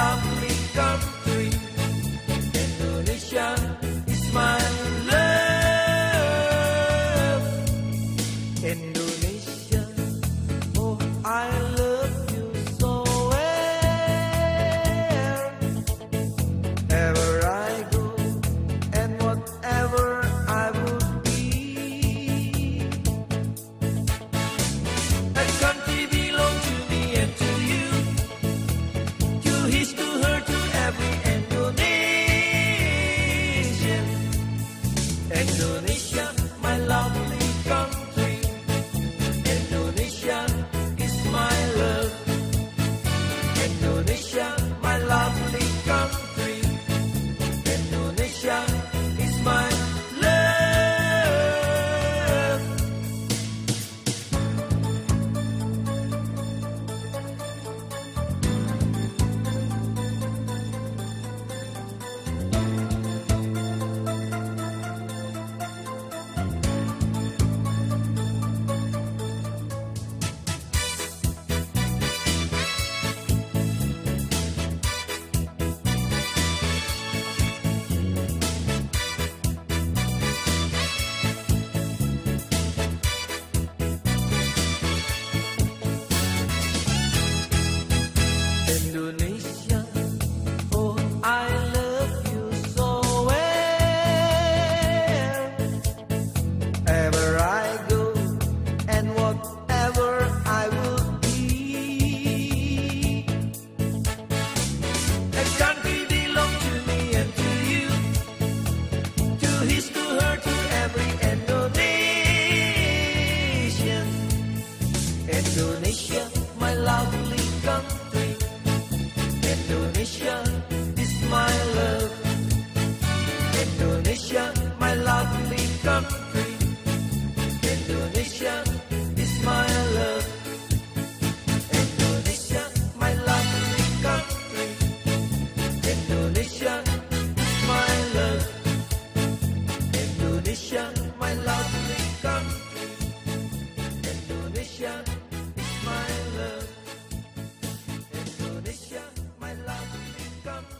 lovely country. Indonesia is my love. Indonesia, oh I. Exo miss. come